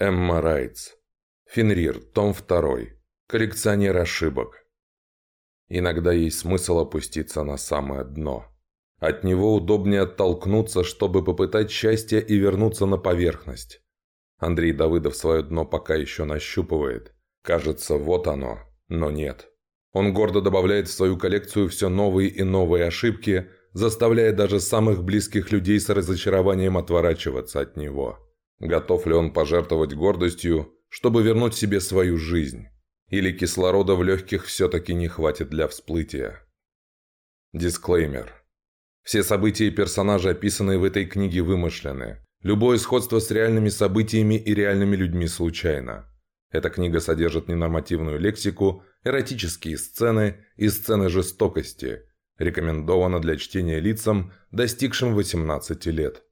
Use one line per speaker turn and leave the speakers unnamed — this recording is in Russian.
Эмма Райтс. Фенрир, том 2. Коллекционер ошибок. Иногда есть смысл опуститься на самое дно. От него удобнее оттолкнуться, чтобы попытать счастье и вернуться на поверхность. Андрей Давыдов свое дно пока еще нащупывает. Кажется, вот оно, но нет. Он гордо добавляет в свою коллекцию все новые и новые ошибки, заставляя даже самых близких людей с разочарованием отворачиваться от него. Готов ли он пожертвовать гордостью, чтобы вернуть себе свою жизнь? Или кислорода в легких все-таки не хватит для всплытия? Дисклеймер. Все события и персонажи, описанные в этой книге, вымышлены. Любое сходство с реальными событиями и реальными людьми случайно. Эта книга содержит ненормативную лексику, эротические сцены и сцены жестокости. Рекомендована для чтения лицам, достигшим 18 лет.